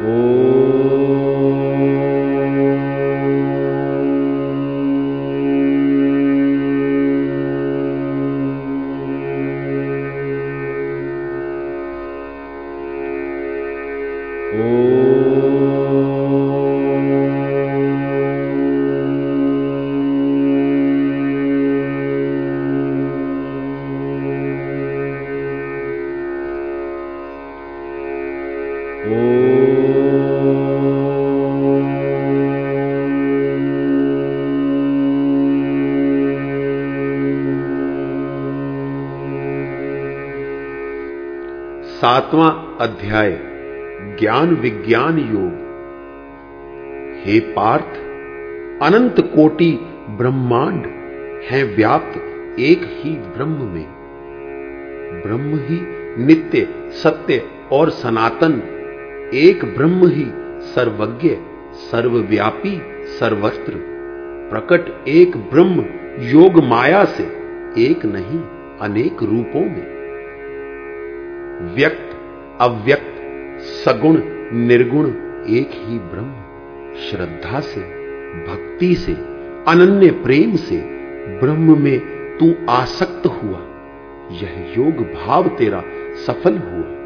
ॐ सातवां अध्याय, ज्ञान विज्ञान योग। हे पार्थ, अनंत कोटि ब्रह्मांड है व्याप्त एक ही ब्रह्म में। ब्रह्म ही नित्य, सत्य और सनातन, एक ब्रह्म ही सर्वज्ञ, सर्वव्यापी सर्वस्त्र प्रकट एक ब्रह्म योग माया से, एक नहीं, अनेक रूपों में। व्यक्त, अव्यक्त, सगुण, निर्गुण, एक ही ब्रह्म, श्रद्धा से, भक्ति से, अनन्य प्रेम से, ब्रह्म में तू आसक्त हुआ। यह योग भाव तेरा सफल हुआ।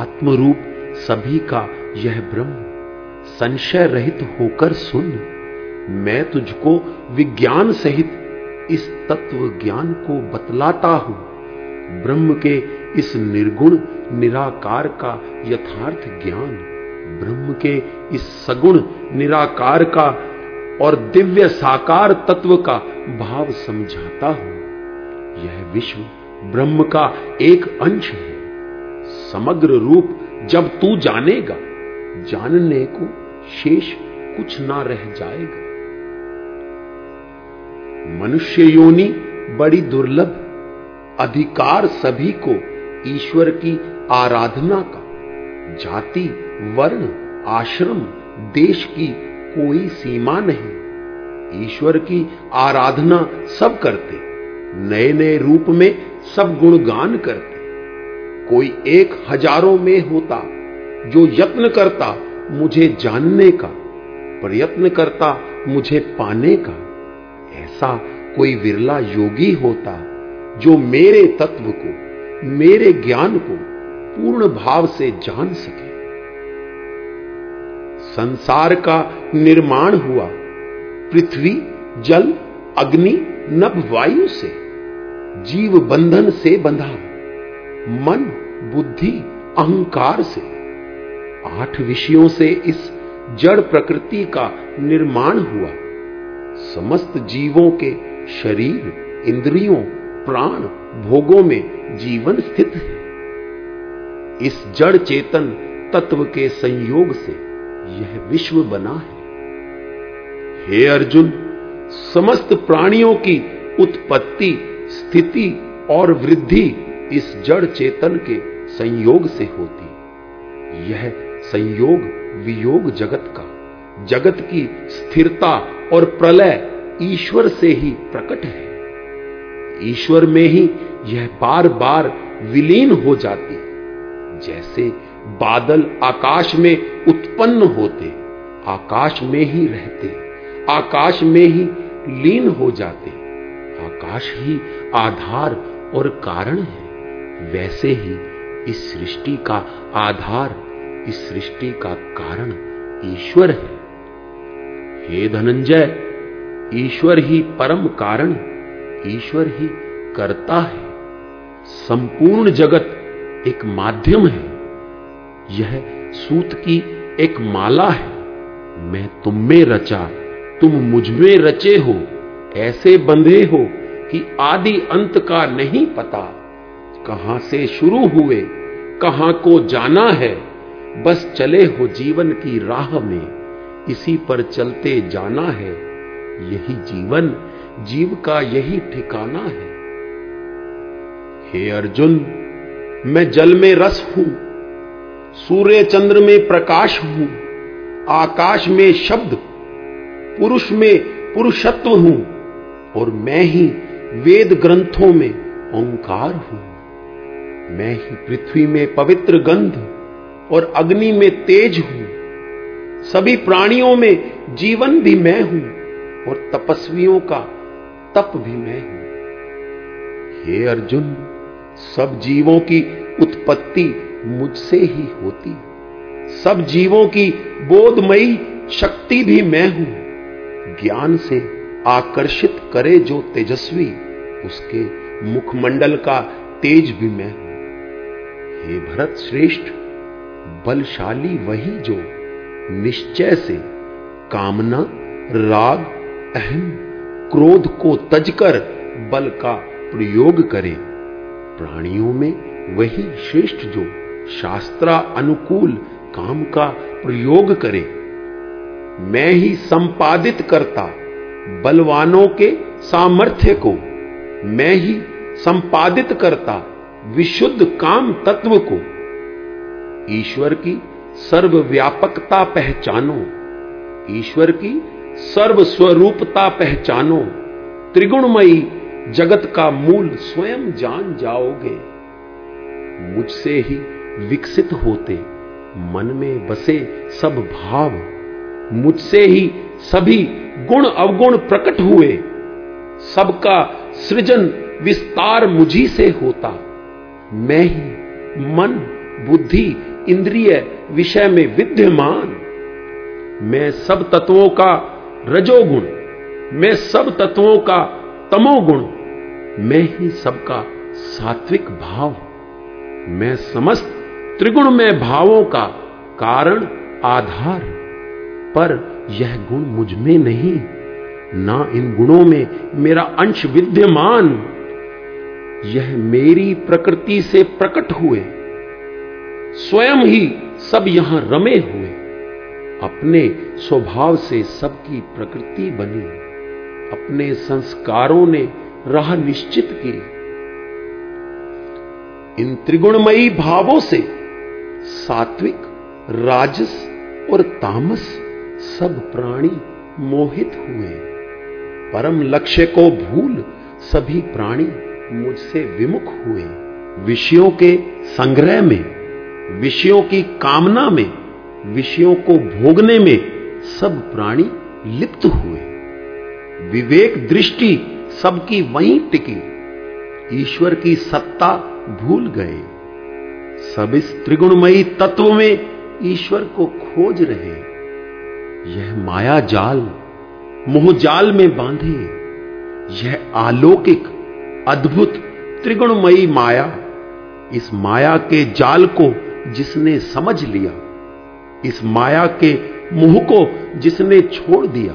आत्मरूप सभी का यह ब्रह्म, संशय रहित होकर सुन। मैं तुझको विज्ञान सहित इस तत्व ज्ञान को बतलाता हूँ। ब्रह्म के इस निर्गुण, निराकार का यथार्थ ज्ञान, ब्रह्म के इस सगुण, निराकार का और दिव्य साकार तत्व का भाव समझाता हूँ। यह विश्व ब्रह्म का एक अंश है। समग्र रूप जब तू जानेगा, जानने को शेष कुछ ना रह जाएगा। मनुष्य योनि बड़ी दुर्लभ, अधिकार सभी को ईश्वर की आराधना का, जाति, वर्ण, आश्रम, देश की कोई सीमा नहीं। ईश्वर की आराधना सब करते नए नए रूप में सब गुणगान करते। कोई एक हज़ारों में होता, जो यत्न करता मुझे जानने का, प्रयत्न करता मुझे पाने का। ऐसा कोई विरला योगी होता, जो मेरे तत्व को मेरे ज्ञान को पूर्ण भाव से जान सके। संसार का निर्माण हुआ पृथ्वी, जल, अग्नि, नभ, वायु से, जीव बंधन से बंधा मन, बुद्धि, अहंकार से। आठ विषयों से इस जड़ प्रकृति का निर्माण हुआ। समस्त जीवों के शरीर, इंद्रियों प्राण भोगों में जीवन स्थित है। इस जड़ चेतन तत्व के संयोग से यह विश्व बना है। हे अर्जुन, समस्त प्राणियों की उत्पत्ति, स्थिति और वृद्धि इस जड़ चेतन के संयोग से होती। यह संयोग वियोग जगत का, जगत की स्थिरता और प्रलय ईश्वर से ही प्रकट है। ईश्वर में ही यह बार बार विलीन हो जाती जैसे बादल आकाश में उत्पन्न होते, आकाश में ही रहते, आकाश में ही लीन हो जाते। आकाश ही आधार और कारण है। वैसे ही इस सृष्टि का आधार, इस सृष्टि का कारण ईश्वर है। हे धनंजय, ईश्वर ही परम कारण ईश्वर ही करता है। संपूर्ण जगत एक माध्यम है। यह सूत की एक माला है। मैं तुम में रचा, तुम मुझमें रचे हो। ऐसे बंधे हो कि आदि अंत का नहीं पता। कहाँ से शुरू हुए, कहाँ को जाना है, बस चले हो जीवन की राह में। इसी पर चलते जाना है। यही जीवन जीव का यही ठिकाना है। हे अर्जुन, मैं जल में रस हूँ, सूर्य चंद्र में प्रकाश हूँ, आकाश में शब्द, पुरुष में पुरुषत्व हूँ और मैं ही वेद ग्रंथों में ओंकार हूँ। मैं ही पृथ्वी में पवित्र गंध और अग्नि में तेज हूँ। सभी प्राणियों में जीवन भी मैं हूँ और तपस्वियों का तप भी मैं हूँ। हे अर्जुन, सब जीवों की उत्पत्ति मुझसे ही होती। सब जीवों की बोधमयी शक्ति भी मैं हूँ। ज्ञान से आकर्षित करे जो तेजस्वी, उसके मुखमंडल का तेज भी मैं हूँ। हे भरत श्रेष्ठ, बलशाली वही जो निश्चय से कामना, राग, अहम क्रोध को तजकर बल का प्रयोग करे। प्राणियों में वही श्रेष्ठ जो शास्त्रा अनुकूल काम का प्रयोग करे। मैं ही संपादित करता बलवानों के सामर्थ्य को। मैं ही संपादित करता विशुद्ध काम तत्व को। ईश्वर की सर्वव्यापकता पहचानो। ईश्वर की सर्व स्वरूपता पहचानो, त्रिगुणमयी जगत का मूल स्वयं जान जाओगे। मुझसे ही विकसित होते, मन में बसे सब भाव। मुझसे ही सभी गुण अवगुण प्रकट हुए। सबका सृजन विस्तार मुझी से होता। मैं ही मन, बुद्धि, इंद्रिय विषय में विद्यमान। मैं सब तत्वों का रजोगुण। मैं सब तत्वों का तमोगुण। मैं ही सबका सात्विक भाव। मैं समस्त त्रिगुण में भावों का कारण, आधार। पर यह गुण मुझमें नहीं, ना इन गुणों में मेरा अंश विद्यमान। यह मेरी प्रकृति से प्रकट हुए। स्वयं ही सब यहाँ रमे हुए। अपने स्वभाव से सबकी प्रकृति बनी। अपने संस्कारों ने राह निश्चित की। इन त्रिगुणमयी भावों से सात्विक, राजस और तामस सब प्राणी मोहित हुए। परम लक्ष्य को भूल सभी प्राणी मुझसे विमुख हुए। विषयों के संग्रह में, विषयों की कामना में, विषयों को भोगने में सब प्राणी लिप्त हुए। विवेक दृष्टि सबकी वहीं टिकी। ईश्वर की सत्ता भूल गए। सब इस त्रिगुणमयी तत्व में ईश्वर को खोज रहे। यह माया जाल मोह जाल में बांधे। यह अलौकिक अद्भुत, त्रिगुणमयी माया इस माया के जाल को जिसने समझ लिया। इस माया के मुँह को जिसने छोड़ दिया,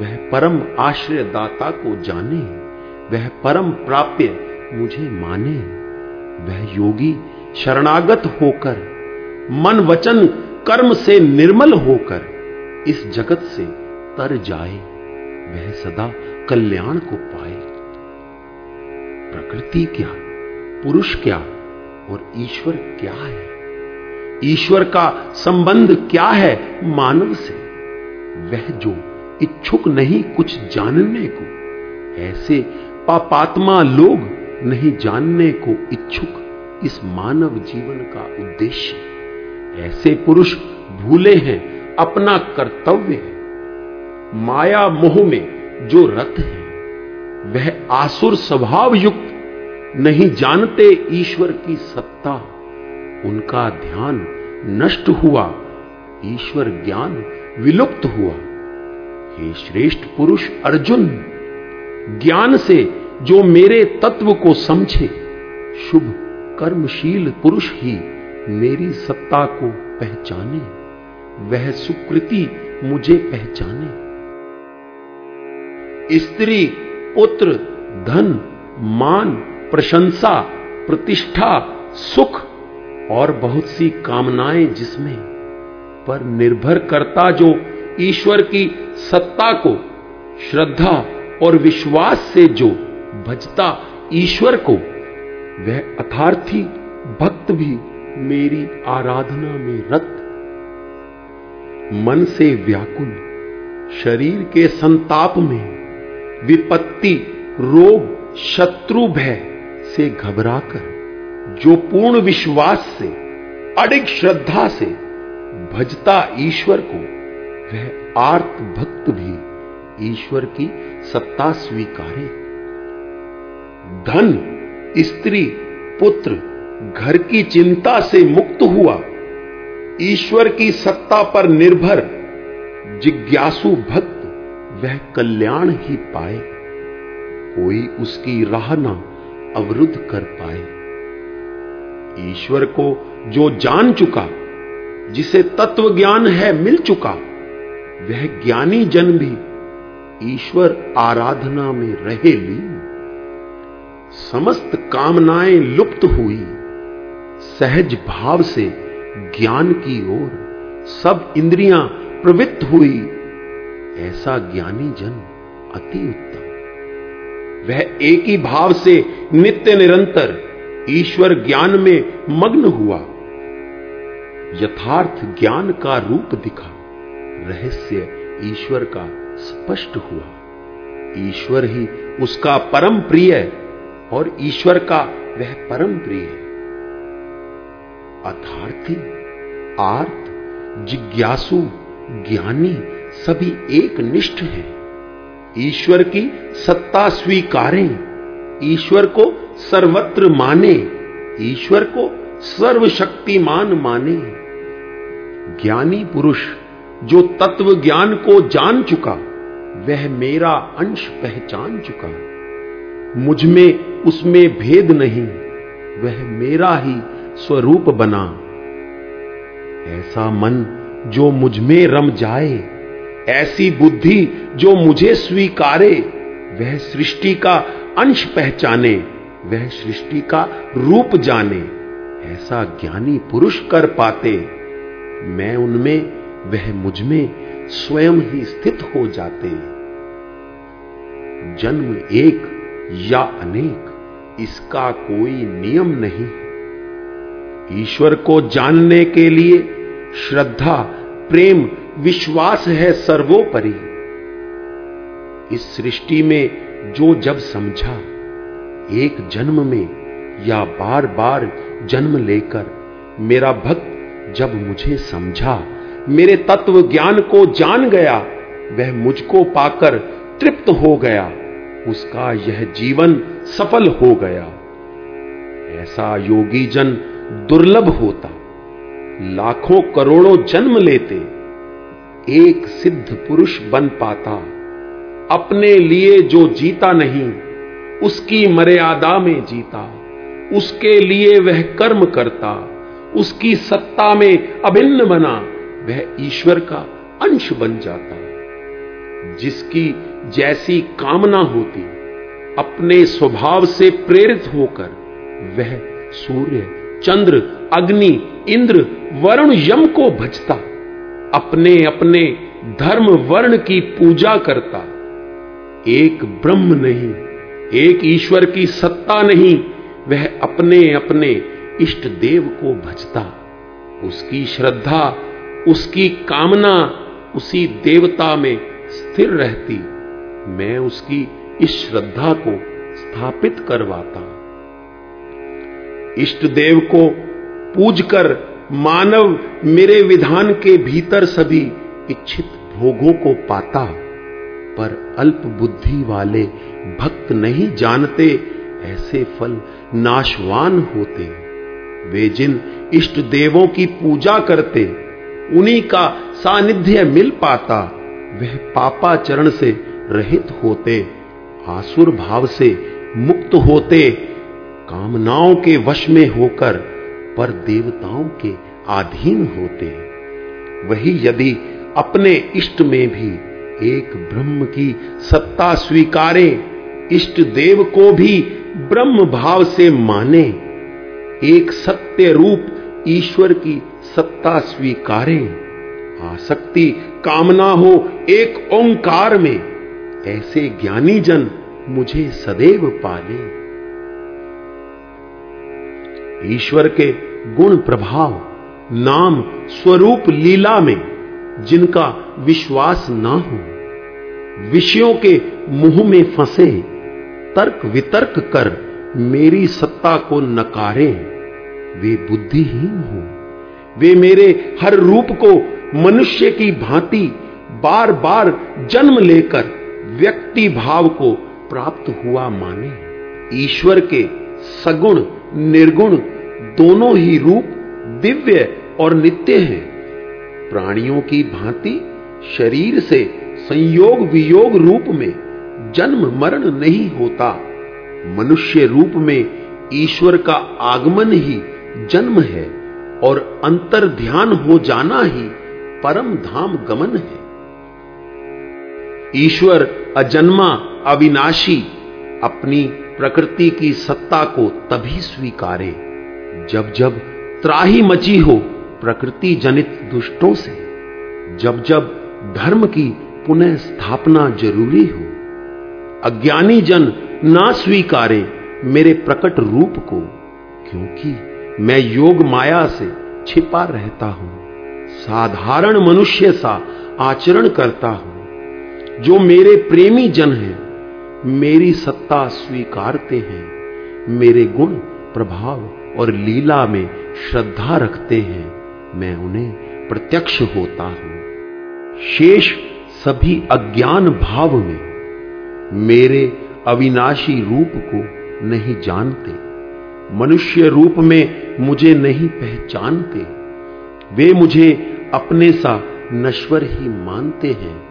वह परम आश्रय दाता को जाने, वह परम प्राप्य मुझे माने। वह योगी शरणागत होकर, मन वचन कर्म से निर्मल होकर इस जगत से तर जाए, वह सदा कल्याण को पाए। प्रकृति क्या, पुरुष क्या और ईश्वर क्या है? ईश्वर का संबंध क्या है मानव से? वह जो इच्छुक नहीं कुछ जानने को, ऐसे पापात्मा लोग नहीं जानने को इच्छुक इस मानव जीवन का उद्देश्य। ऐसे पुरुष भूले हैं, अपना कर्तव्य है। माया मोह में जो रत है, वह आसुर स्वभाव युक्त नहीं जानते ईश्वर की सत्ता। उनका ध्यान नष्ट हुआ, ईश्वर ज्ञान विलुप्त हुआ। हे श्रेष्ठ पुरुष अर्जुन, ज्ञान से जो मेरे तत्व को समझे, शुभ कर्मशील पुरुष ही मेरी सत्ता को पहचाने, वह सुकृति मुझे पहचाने। स्त्री, पुत्र, धन, मान, प्रशंसा, प्रतिष्ठा, सुख और बहुत सी कामनाएँ जिसमें पर निर्भर करता जो ईश्वर की सत्ता को, श्रद्धा और विश्वास से जो भजता ईश्वर को, वह अथार्थी भक्त भी मेरी आराधना में रत। मन से व्याकुल, शरीर के संताप में विपत्ति, रोग, शत्रु भय से घबराकर जो पूर्ण विश्वास से, अडिग श्रद्धा से भजता ईश्वर को, वह आर्त भक्त भी ईश्वर की सत्ता स्वीकारे। धन, स्त्री, पुत्र, घर की चिंता से मुक्त हुआ, ईश्वर की सत्ता पर निर्भर, जिज्ञासु भक्त वह कल्याण ही पाए, कोई उसकी राह ना अवरुद्ध कर पाए। ईश्वर को जो जान चुका, जिसे तत्व ज्ञान है मिल चुका, वह ज्ञानी जन भी ईश्वर आराधना में रहे ली। समस्त कामनाएँ लुप्त हुई। सहज भाव से ज्ञान की ओर सब इंद्रियाँ प्रवृत्त हुई। ऐसा ज्ञानी जन अति उत्तम। वह एक ही भाव से नित्य निरंतर ईश्वर ज्ञान में मग्न हुआ। यथार्थ ज्ञान का रूप दिखा। रहस्य ईश्वर का स्पष्ट हुआ। ईश्वर ही उसका परम प्रिय और ईश्वर का वह परम प्रिय अथार्थी, आर्थ, जिज्ञासु, ज्ञानी सभी एक निष्ठ हैं। ईश्वर की सत्ता स्वीकारें। ईश्वर को सर्वत्र माने, ईश्वर को सर्वशक्तिमान माने। ज्ञानी पुरुष जो तत्व ज्ञान को जान चुका, वह मेरा अंश पहचान चुका। मुझमें उसमें भेद नहीं, वह मेरा ही स्वरूप बना। ऐसा मन जो मुझमें रम जाए, ऐसी बुद्धि जो मुझे स्वीकारे, वह सृष्टि का अंश पहचाने। वह सृष्टि का रूप जाने, ऐसा ज्ञानी पुरुष कर पाते। मैं उनमें, वह मुझमें स्वयं ही स्थित हो जाते। जन्म एक या अनेक, इसका कोई नियम नहीं। ईश्वर को जानने के लिए श्रद्धा, प्रेम, विश्वास है सर्वोपरि। इस सृष्टि में जो जब समझा एक जन्म में या बार बार जन्म लेकर मेरा भक्त जब मुझे समझा, मेरे तत्व ज्ञान को जान गया, वह मुझको पाकर तृप्त हो गया, उसका यह जीवन सफल हो गया। ऐसा योगी जन दुर्लभ होता। लाखों करोड़ों जन्म लेते। एक सिद्ध पुरुष बन पाता। अपने लिए जो जीता नहीं उसकी मर्यादा में जीता, उसके लिए वह कर्म करता, उसकी सत्ता में अभिन्न बना, वह ईश्वर का अंश बन जाता। जिसकी जैसी कामना होती, अपने स्वभाव से प्रेरित होकर, वह सूर्य, चंद्र, अग्नि, इंद्र, वरुण, यम को भजता अपने अपने धर्म वर्ण की पूजा करता। एक ब्रह्म नहीं एक ईश्वर की सत्ता नहीं, वह अपने अपने इष्ट देव को भजता। उसकी श्रद्धा, उसकी कामना उसी देवता में स्थिर रहती। मैं उसकी इस श्रद्धा को स्थापित करवाता। इष्ट देव को पूजकर मानव मेरे विधान के भीतर सभी इच्छित भोगों को पाता। पर अल्प बुद्धि वाले भक्त नहीं जानते, ऐसे फल नाशवान होते। वे जिन इष्ट देवों की पूजा करते, उन्हीं का सानिध्य मिल पाता, वह पापाचरण से रहित होते, आसुर भाव से मुक्त होते, कामनाओं के वश में होकर पर देवताओं के अधीन होते। वही यदि अपने इष्ट में भी एक ब्रह्म की सत्ता स्वीकारे, इष्ट देव को भी ब्रह्म भाव से माने। एक सत्य रूप ईश्वर की सत्ता स्वीकारे। आसक्ति कामना हो एक ओंकार में, ऐसे ज्ञानी जन मुझे सदैव पाले। ईश्वर के गुण प्रभाव, नाम, स्वरूप, लीला में जिनका विश्वास ना हो। विषयों के मुँह में फंसे। तर्क वितर्क कर मेरी सत्ता को नकारे। वे बुद्धिहीन हो। वे मेरे हर रूप को मनुष्य की भांति बार बार जन्म लेकर व्यक्ति भाव को प्राप्त हुआ माने। ईश्वर के सगुण, निर्गुण दोनों ही रूप दिव्य और नित्य हैं। प्राणियों की भांति शरीर से संयोग वियोग रूप में जन्म मरण नहीं होता। मनुष्य रूप में ईश्वर का आगमन ही जन्म है और अंतर ध्यान हो जाना ही परम धाम गमन है। ईश्वर अजन्मा अविनाशी अपनी प्रकृति की सत्ता को तभी स्वीकारे जब जब त्राही मची हो प्रकृति जनित दुष्टों से जब जब धर्म की पुनः स्थापना ज़रूरी हो अज्ञानी जन ना स्वीकारे मेरे प्रकट रूप को, क्योंकि मैं योग माया से छिपा रहता हूँ, साधारण मनुष्य सा आचरण करता हूँ। जो मेरे प्रेमी जन हैं, मेरी सत्ता स्वीकारते हैं, मेरे गुण प्रभाव और लीला में श्रद्धा रखते हैं। मैं उन्हें प्रत्यक्ष होता हूँ। शेष सभी अज्ञान भाव में मेरे अविनाशी रूप को नहीं जानते। मनुष्य रूप में मुझे नहीं पहचानते। वे मुझे अपने सा नश्वर ही मानते हैं।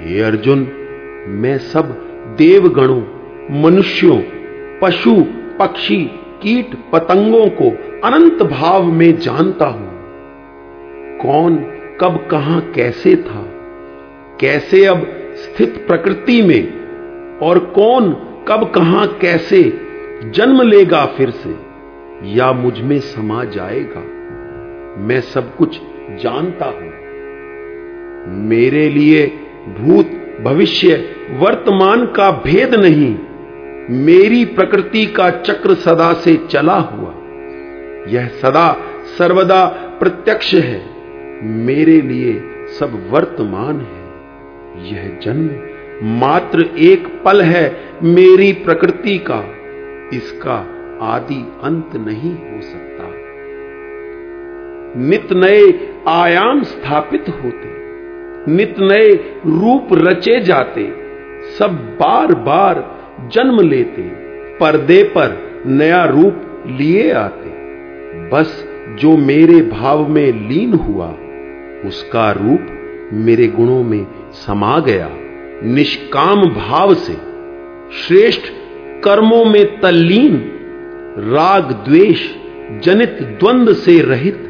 हे अर्जुन, मैं सब देवगणों, मनुष्यों, पशु, पक्षी, कीट, पतंगों को अनंत भाव में जानता हूँ। कौन, कब, कहाँ, कैसे था? कैसे अब स्थित प्रकृति में? और कौन, कब, कहाँ, कैसे जन्म लेगा फिर से? या मुझमें समा जाएगा? मैं सब कुछ जानता हूँ। मेरे लिए भूत भविष्य वर्तमान का भेद नहीं। मेरी प्रकृति का चक्र सदा से चला हुआ। यह सदा सर्वदा प्रत्यक्ष है। मेरे लिए सब वर्तमान है। यह जन्म मात्र एक पल है मेरी प्रकृति का। इसका आदि अंत नहीं हो सकता। नित नए आयाम स्थापित होते, नित नए रूप रचे जाते, सब बार बार जन्म लेते, पर्दे पर नया रूप लिए आते। बस जो मेरे भाव में लीन हुआ उसका रूप मेरे गुणों में समा गया। निष्काम भाव से, श्रेष्ठ कर्मों में तल्लीन, राग द्वेष, जनित द्वंद से रहित,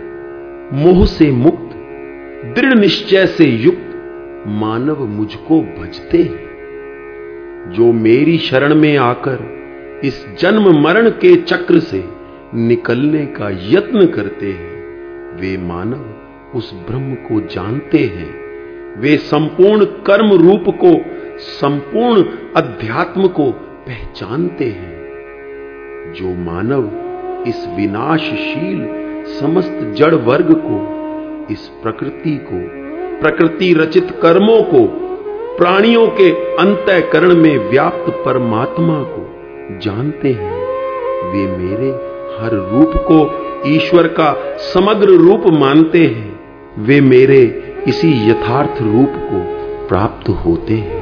मोह से मुक्त, दृढ़ निश्चय से युक्त मानव मुझको भजते हैं। जो मेरी शरण में आकर इस जन्म मरण के चक्र से निकलने का यत्न करते हैं, वे मानव उस ब्रह्म को जानते हैं। वे संपूर्ण कर्म रूप को, संपूर्ण अध्यात्म को पहचानते हैं। जो मानव इस विनाशशील समस्त जड़ वर्ग को, इस प्रकृति को, प्रकृति रचित कर्मों को, प्राणियों के अंतकरण में व्याप्त परमात्मा को जानते हैं, वे मेरे हर रूप को ईश्वर का समग्र रूप मानते हैं। वे मेरे इसी यथार्थ रूप को प्राप्त होते हैं।